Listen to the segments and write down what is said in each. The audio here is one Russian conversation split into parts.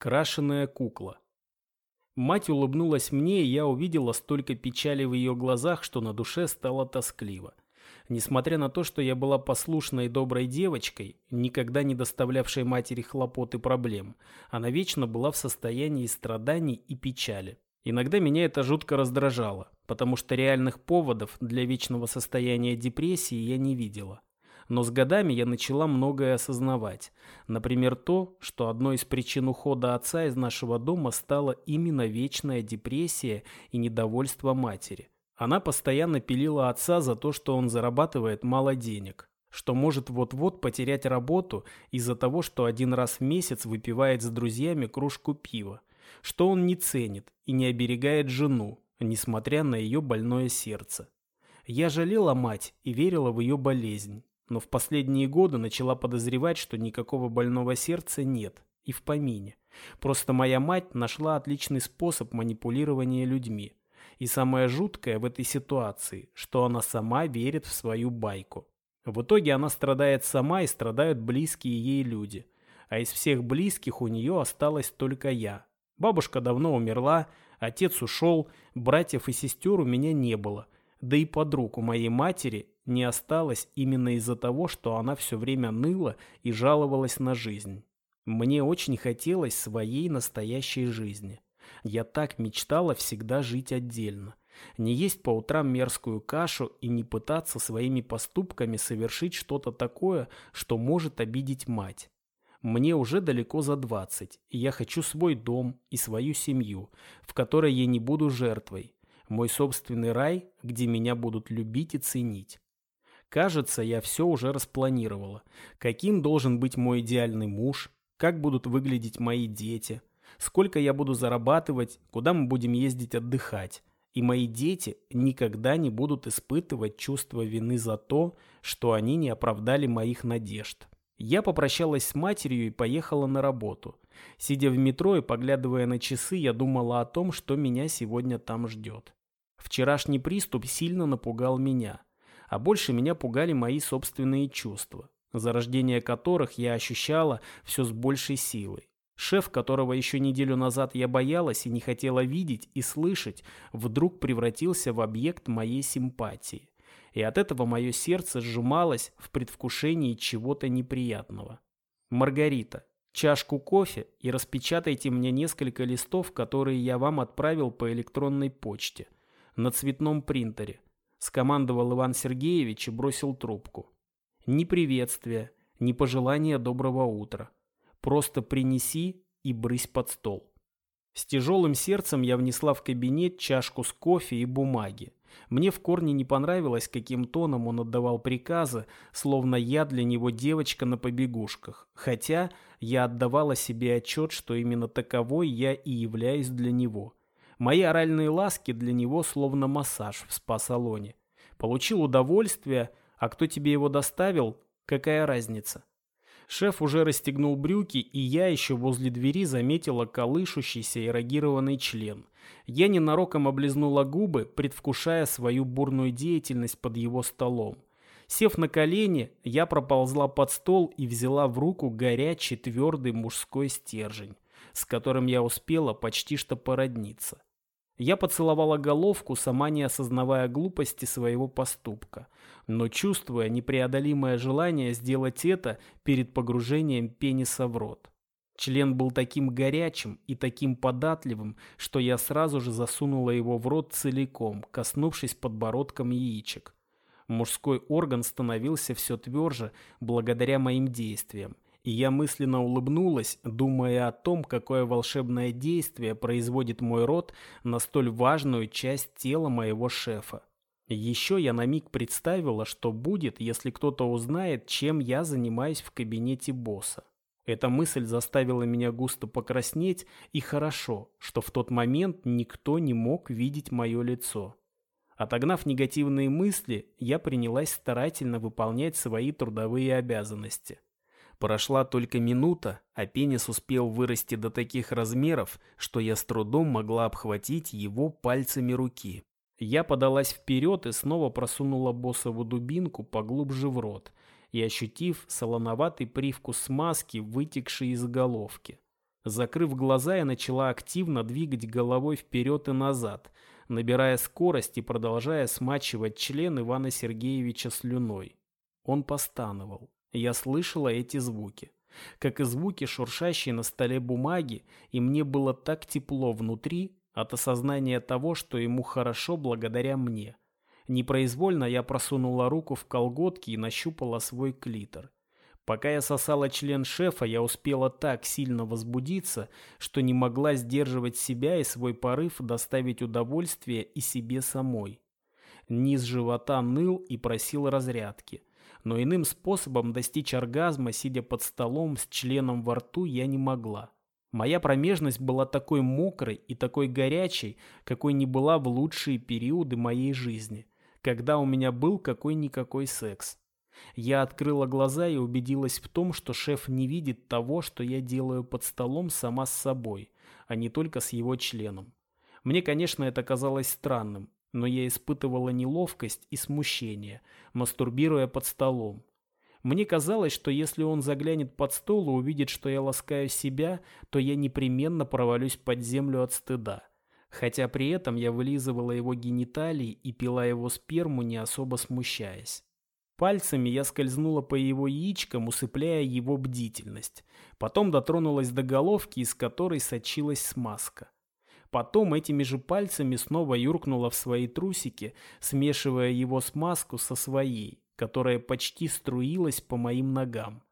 Крашеная кукла. Мать улыбнулась мне, и я увидела столько печали в ее глазах, что на душе стало тоскливо. Несмотря на то, что я была послушной и доброй девочкой, никогда не доставлявшей матери хлопот и проблем, она вечно была в состоянии страданий и печали. Иногда меня это жутко раздражало, потому что реальных поводов для вечного состояния депрессии я не видела. Но с годами я начала многое осознавать. Например, то, что одной из причин ухода отца из нашего дома стала именно вечная депрессия и недовольство матери. Она постоянно пилила отца за то, что он зарабатывает мало денег, что может вот-вот потерять работу из-за того, что один раз в месяц выпивает с друзьями кружку пива, что он не ценит и не оберегает жену, несмотря на ее больное сердце. Я жалела мать и верила в ее болезнь но в последние годы начала подозревать, что никакого больного сердца нет и в помине. Просто моя мать нашла отличный способ манипулирования людьми. И самое жуткое в этой ситуации, что она сама верит в свою байку. В итоге она страдает сама и страдают близкие ей люди. А из всех близких у нее осталась только я. Бабушка давно умерла, отец ушел, братьев и сестер у меня не было. Да и подруг у моей матери не осталось именно из-за того, что она все время ныла и жаловалась на жизнь. Мне очень хотелось своей настоящей жизни. Я так мечтала всегда жить отдельно. Не есть по утрам мерзкую кашу и не пытаться своими поступками совершить что-то такое, что может обидеть мать. Мне уже далеко за 20, и я хочу свой дом и свою семью, в которой я не буду жертвой. Мой собственный рай, где меня будут любить и ценить. Кажется, я все уже распланировала. Каким должен быть мой идеальный муж, как будут выглядеть мои дети, сколько я буду зарабатывать, куда мы будем ездить отдыхать. И мои дети никогда не будут испытывать чувство вины за то, что они не оправдали моих надежд. Я попрощалась с матерью и поехала на работу. Сидя в метро и поглядывая на часы, я думала о том, что меня сегодня там ждет. Вчерашний приступ сильно напугал меня а больше меня пугали мои собственные чувства, зарождение которых я ощущала все с большей силой. Шеф, которого еще неделю назад я боялась и не хотела видеть и слышать, вдруг превратился в объект моей симпатии. И от этого мое сердце сжималось в предвкушении чего-то неприятного. «Маргарита, чашку кофе и распечатайте мне несколько листов, которые я вам отправил по электронной почте, на цветном принтере скомандовал Иван Сергеевич и бросил трубку. Ни приветствия, ни пожелания доброго утра. Просто принеси и брысь под стол. С тяжелым сердцем я внесла в кабинет чашку с кофе и бумаги. Мне в корне не понравилось, каким тоном он отдавал приказы, словно я для него девочка на побегушках. Хотя я отдавала себе отчет, что именно таковой я и являюсь для него. Мои оральные ласки для него словно массаж в спа-салоне. Получил удовольствие, а кто тебе его доставил, какая разница? Шеф уже расстегнул брюки, и я еще возле двери заметила колышущийся эрогированный член. Я ненароком облизнула губы, предвкушая свою бурную деятельность под его столом. Сев на колени, я проползла под стол и взяла в руку горячий твердый мужской стержень, с которым я успела почти что породниться. Я поцеловала головку, сама не осознавая глупости своего поступка, но чувствуя непреодолимое желание сделать это перед погружением пениса в рот. Член был таким горячим и таким податливым, что я сразу же засунула его в рот целиком, коснувшись подбородком яичек. Мужской орган становился все тверже благодаря моим действиям, и я мысленно улыбнулась, думая о том, какое волшебное действие производит мой рот на столь важную часть тела моего шефа. Еще я на миг представила, что будет, если кто-то узнает, чем я занимаюсь в кабинете босса. Эта мысль заставила меня густо покраснеть, и хорошо, что в тот момент никто не мог видеть мое лицо. Отогнав негативные мысли, я принялась старательно выполнять свои трудовые обязанности – Прошла только минута, а пенис успел вырасти до таких размеров, что я с трудом могла обхватить его пальцами руки. Я подалась вперед и снова просунула боссову дубинку поглубже в рот и ощутив солоноватый привкус смазки, вытекший из головки. Закрыв глаза, я начала активно двигать головой вперед и назад, набирая скорость и продолжая смачивать член Ивана Сергеевича слюной. Он постановал. Я слышала эти звуки. Как и звуки, шуршащие на столе бумаги, и мне было так тепло внутри от осознания того, что ему хорошо благодаря мне. Непроизвольно я просунула руку в колготки и нащупала свой клитор. Пока я сосала член шефа, я успела так сильно возбудиться, что не могла сдерживать себя и свой порыв доставить удовольствие и себе самой. Низ живота ныл и просил разрядки. Но иным способом достичь оргазма, сидя под столом с членом во рту, я не могла. Моя промежность была такой мокрой и такой горячей, какой не была в лучшие периоды моей жизни, когда у меня был какой-никакой секс. Я открыла глаза и убедилась в том, что шеф не видит того, что я делаю под столом сама с собой, а не только с его членом. Мне, конечно, это казалось странным, но я испытывала неловкость и смущение, мастурбируя под столом. Мне казалось, что если он заглянет под стол и увидит, что я ласкаю себя, то я непременно провалюсь под землю от стыда. Хотя при этом я вылизывала его гениталии и пила его сперму, не особо смущаясь. Пальцами я скользнула по его яичкам, усыпляя его бдительность. Потом дотронулась до головки, из которой сочилась смазка. Потом этими же пальцами снова юркнула в свои трусики, смешивая его смазку со своей, которая почти струилась по моим ногам.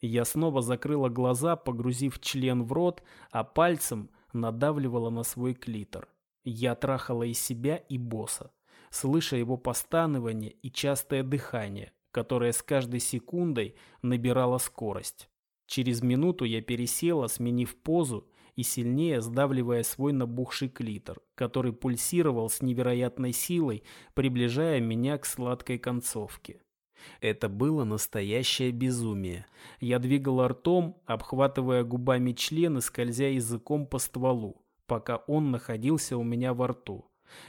Я снова закрыла глаза, погрузив член в рот, а пальцем надавливала на свой клитор. Я трахала и себя, и босса слыша его постанование и частое дыхание, которое с каждой секундой набирало скорость. Через минуту я пересела, сменив позу и сильнее сдавливая свой набухший клитор, который пульсировал с невероятной силой, приближая меня к сладкой концовке. Это было настоящее безумие. Я двигала ртом, обхватывая губами член и скользя языком по стволу, пока он находился у меня во рту.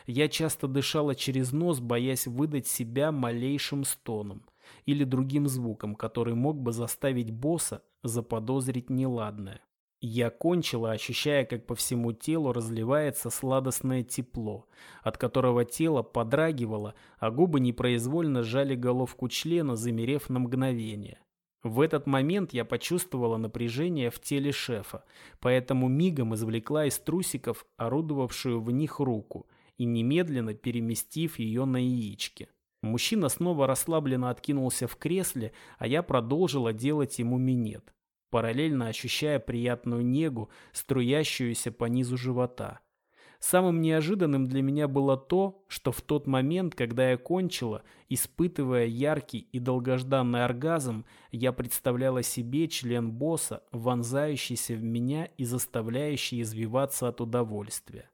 Я часто дышала через нос, боясь выдать себя малейшим стоном или другим звуком, который мог бы заставить босса заподозрить неладное. Я кончила, ощущая, как по всему телу разливается сладостное тепло, от которого тело подрагивало, а губы непроизвольно сжали головку члена, замерев на мгновение. В этот момент я почувствовала напряжение в теле шефа, поэтому мигом извлекла из трусиков орудовавшую в них руку и немедленно переместив ее на яички. Мужчина снова расслабленно откинулся в кресле, а я продолжила делать ему минет, параллельно ощущая приятную негу, струящуюся по низу живота. Самым неожиданным для меня было то, что в тот момент, когда я кончила, испытывая яркий и долгожданный оргазм, я представляла себе член босса, вонзающийся в меня и заставляющий извиваться от удовольствия.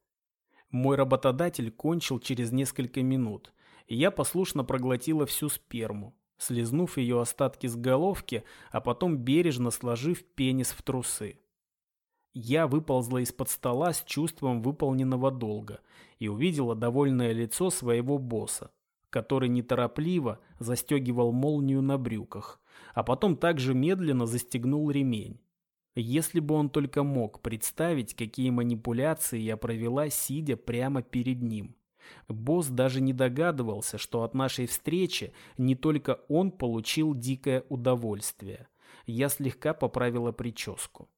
Мой работодатель кончил через несколько минут, и я послушно проглотила всю сперму, слезнув ее остатки с головки, а потом бережно сложив пенис в трусы. Я выползла из-под стола с чувством выполненного долга и увидела довольное лицо своего босса, который неторопливо застегивал молнию на брюках, а потом также медленно застегнул ремень. Если бы он только мог представить, какие манипуляции я провела, сидя прямо перед ним. Босс даже не догадывался, что от нашей встречи не только он получил дикое удовольствие. Я слегка поправила прическу.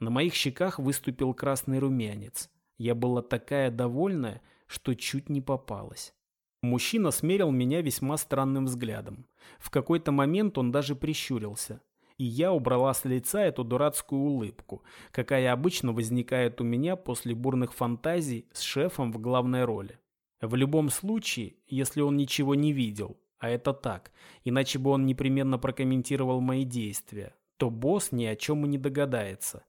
На моих щеках выступил красный румянец. Я была такая довольная, что чуть не попалась. Мужчина смерил меня весьма странным взглядом. В какой-то момент он даже прищурился и я убрала с лица эту дурацкую улыбку, какая обычно возникает у меня после бурных фантазий с шефом в главной роли. В любом случае, если он ничего не видел, а это так, иначе бы он непременно прокомментировал мои действия, то босс ни о чем и не догадается.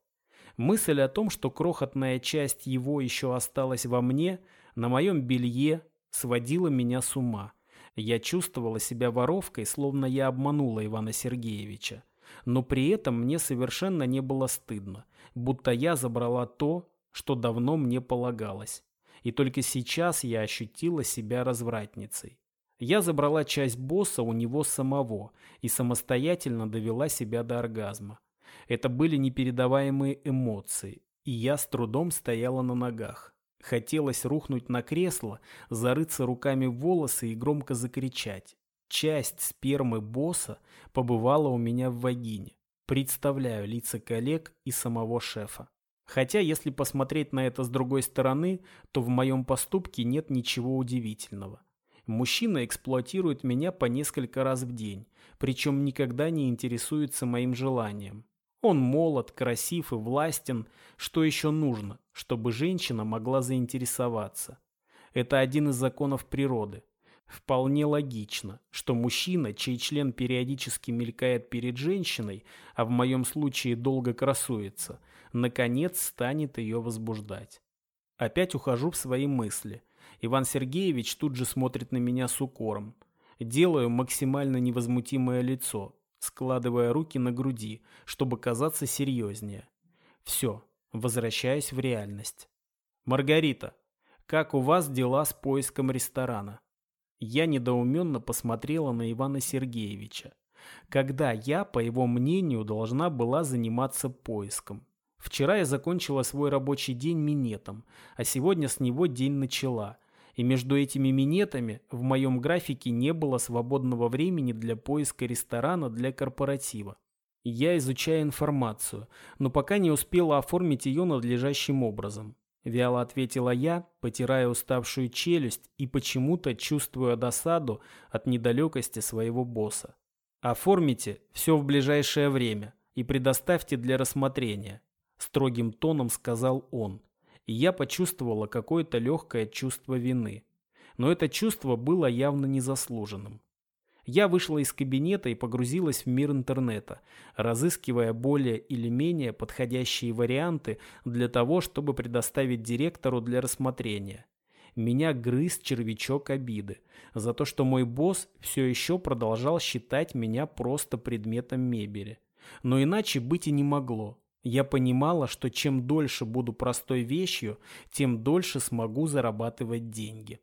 Мысль о том, что крохотная часть его еще осталась во мне, на моем белье, сводила меня с ума. Я чувствовала себя воровкой, словно я обманула Ивана Сергеевича но при этом мне совершенно не было стыдно, будто я забрала то, что давно мне полагалось. И только сейчас я ощутила себя развратницей. Я забрала часть босса у него самого и самостоятельно довела себя до оргазма. Это были непередаваемые эмоции, и я с трудом стояла на ногах. Хотелось рухнуть на кресло, зарыться руками в волосы и громко закричать. Часть спермы босса побывала у меня в вагине. Представляю лица коллег и самого шефа. Хотя, если посмотреть на это с другой стороны, то в моем поступке нет ничего удивительного. Мужчина эксплуатирует меня по несколько раз в день, причем никогда не интересуется моим желанием. Он молод, красив и властен. Что еще нужно, чтобы женщина могла заинтересоваться? Это один из законов природы. Вполне логично, что мужчина, чей член периодически мелькает перед женщиной, а в моем случае долго красуется, наконец станет ее возбуждать. Опять ухожу в свои мысли. Иван Сергеевич тут же смотрит на меня с укором. Делаю максимально невозмутимое лицо, складывая руки на груди, чтобы казаться серьезнее. Все, возвращаюсь в реальность. Маргарита, как у вас дела с поиском ресторана? Я недоуменно посмотрела на Ивана Сергеевича. Когда я, по его мнению, должна была заниматься поиском. Вчера я закончила свой рабочий день минетом, а сегодня с него день начала – и между этими минетами в моем графике не было свободного времени для поиска ресторана для корпоратива. Я изучаю информацию, но пока не успела оформить ее надлежащим образом. Вяло ответила я, потирая уставшую челюсть и почему-то чувствуя досаду от недалекости своего босса. «Оформите все в ближайшее время и предоставьте для рассмотрения», строгим тоном сказал он и я почувствовала какое-то легкое чувство вины. Но это чувство было явно незаслуженным. Я вышла из кабинета и погрузилась в мир интернета, разыскивая более или менее подходящие варианты для того, чтобы предоставить директору для рассмотрения. Меня грыз червячок обиды за то, что мой босс все еще продолжал считать меня просто предметом мебели. Но иначе быть и не могло. Я понимала, что чем дольше буду простой вещью, тем дольше смогу зарабатывать деньги.